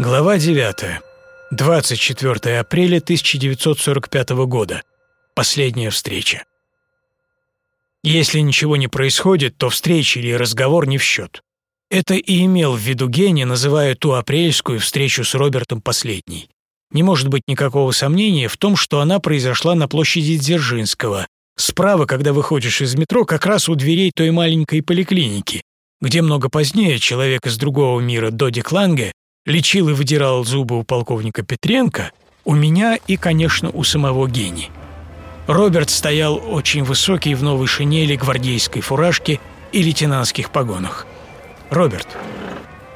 Глава 9. 24 апреля 1945 года. Последняя встреча. Если ничего не происходит, то встреча или разговор не в счет. Это и имел в виду Гений, называя ту апрельскую встречу с Робертом последней. Не может быть никакого сомнения в том, что она произошла на площади Дзержинского, справа, когда выходишь из метро, как раз у дверей той маленькой поликлиники, где много позднее человек из другого мира Додик Ланге лечил и выдирал зубы у полковника Петренко, у меня и, конечно, у самого Гени. Роберт стоял очень высокий в новой шинели, гвардейской фуражке и лейтенантских погонах. «Роберт,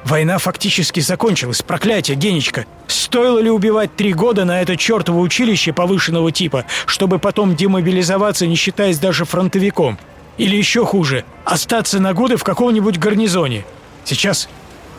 война фактически закончилась. Проклятие, Генечка! Стоило ли убивать три года на это чертово училище повышенного типа, чтобы потом демобилизоваться, не считаясь даже фронтовиком? Или еще хуже, остаться на годы в каком-нибудь гарнизоне? Сейчас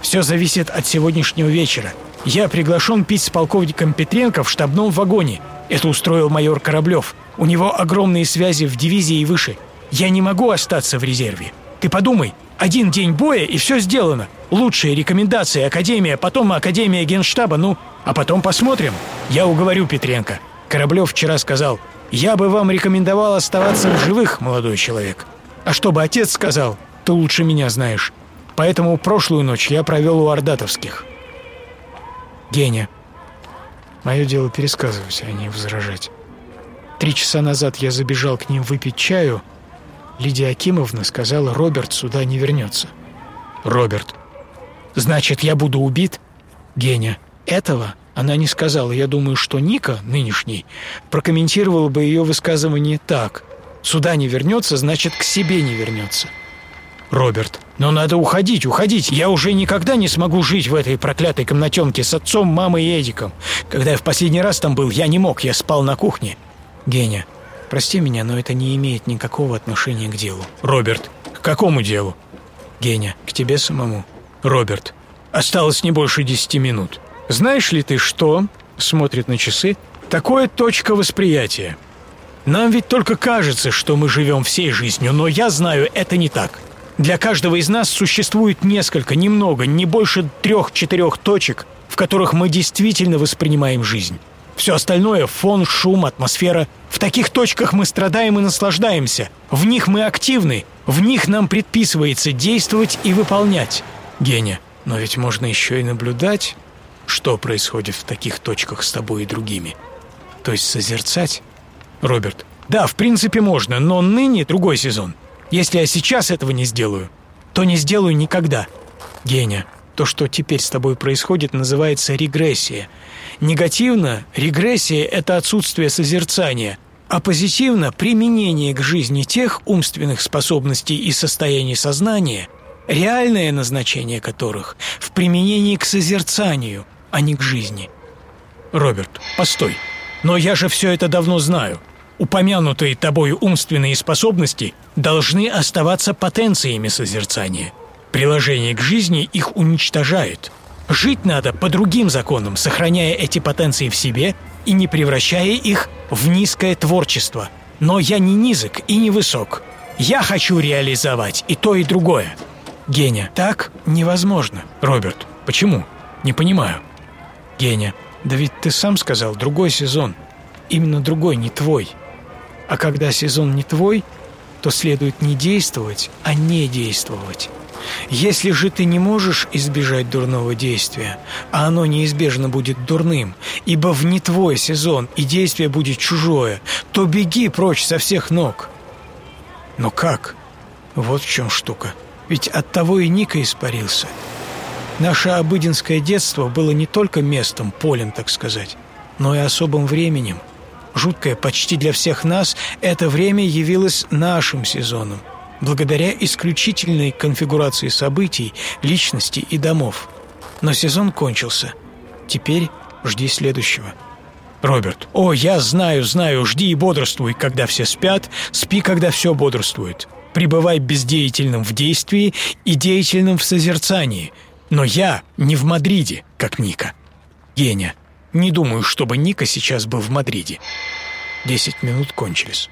все зависит от сегодняшнего вечера. Я приглашен пить с полковником Петренко в штабном вагоне. Это устроил майор Кораблев. У него огромные связи в дивизии и выше. Я не могу остаться в резерве. Ты подумай, один день боя и все сделано. Лучшие рекомендации Академия, потом Академия Генштаба, ну, а потом посмотрим. Я уговорю Петренко. Кораблев вчера сказал, я бы вам рекомендовал оставаться в живых, молодой человек. А чтобы отец сказал, ты лучше меня знаешь. Поэтому прошлую ночь я провел у ордатовских. Геня. Мое дело пересказывать, а не возражать. Три часа назад я забежал к ним выпить чаю. Лидия Акимовна сказала, Роберт сюда не вернется. Роберт. Значит, я буду убит? Геня. Этого она не сказала. Я думаю, что Ника, нынешний, прокомментировала бы ее высказывание так. Сюда не вернется, значит, к себе не вернется. Роберт. «Но надо уходить, уходить. Я уже никогда не смогу жить в этой проклятой комнатенке с отцом, мамой и Эдиком. Когда я в последний раз там был, я не мог, я спал на кухне». Геня. «Прости меня, но это не имеет никакого отношения к делу». Роберт. «К какому делу?» Геня. «К тебе самому». Роберт. «Осталось не больше десяти минут. Знаешь ли ты, что...» Смотрит на часы. «Такое точка восприятия. Нам ведь только кажется, что мы живем всей жизнью, но я знаю, это не так». Для каждого из нас существует несколько, немного, не больше трех-четырех точек, в которых мы действительно воспринимаем жизнь. Все остальное – фон, шум, атмосфера. В таких точках мы страдаем и наслаждаемся. В них мы активны. В них нам предписывается действовать и выполнять. Геня, но ведь можно еще и наблюдать, что происходит в таких точках с тобой и другими. То есть созерцать? Роберт, да, в принципе можно, но ныне другой сезон – если я сейчас этого не сделаю, то не сделаю никогда. Геня, то, что теперь с тобой происходит, называется регрессия. Негативно регрессия – это отсутствие созерцания, а позитивно – применение к жизни тех умственных способностей и состояний сознания, реальное назначение которых в применении к созерцанию, а не к жизни. Роберт, постой. Но я же все это давно знаю. Упомянутые тобой умственные способности должны оставаться потенциями созерцания. Приложение к жизни их уничтожает. Жить надо по другим законам, сохраняя эти потенции в себе и не превращая их в низкое творчество. Но я не низок и не высок. Я хочу реализовать и то, и другое. Геня, так невозможно. Роберт, почему? Не понимаю. Геня, да ведь ты сам сказал, другой сезон. Именно другой, не твой. А когда сезон не твой, то следует не действовать, а не действовать. Если же ты не можешь избежать дурного действия, а оно неизбежно будет дурным, ибо в не твой сезон и действие будет чужое, то беги прочь со всех ног. Но как? Вот в чем штука. Ведь от того и Ника испарился. Наше обыденское детство было не только местом, полем, так сказать, но и особым временем – Жуткое почти для всех нас, это время явилось нашим сезоном, благодаря исключительной конфигурации событий, личностей и домов. Но сезон кончился. Теперь жди следующего. Роберт. О, я знаю, знаю, жди и бодрствуй, когда все спят, спи, когда все бодрствует. Пребывай бездеятельным в действии и деятельным в созерцании. Но я не в Мадриде, как Ника. Геня. Не думаю, чтобы Ника сейчас был в Мадриде. Десять минут кончились.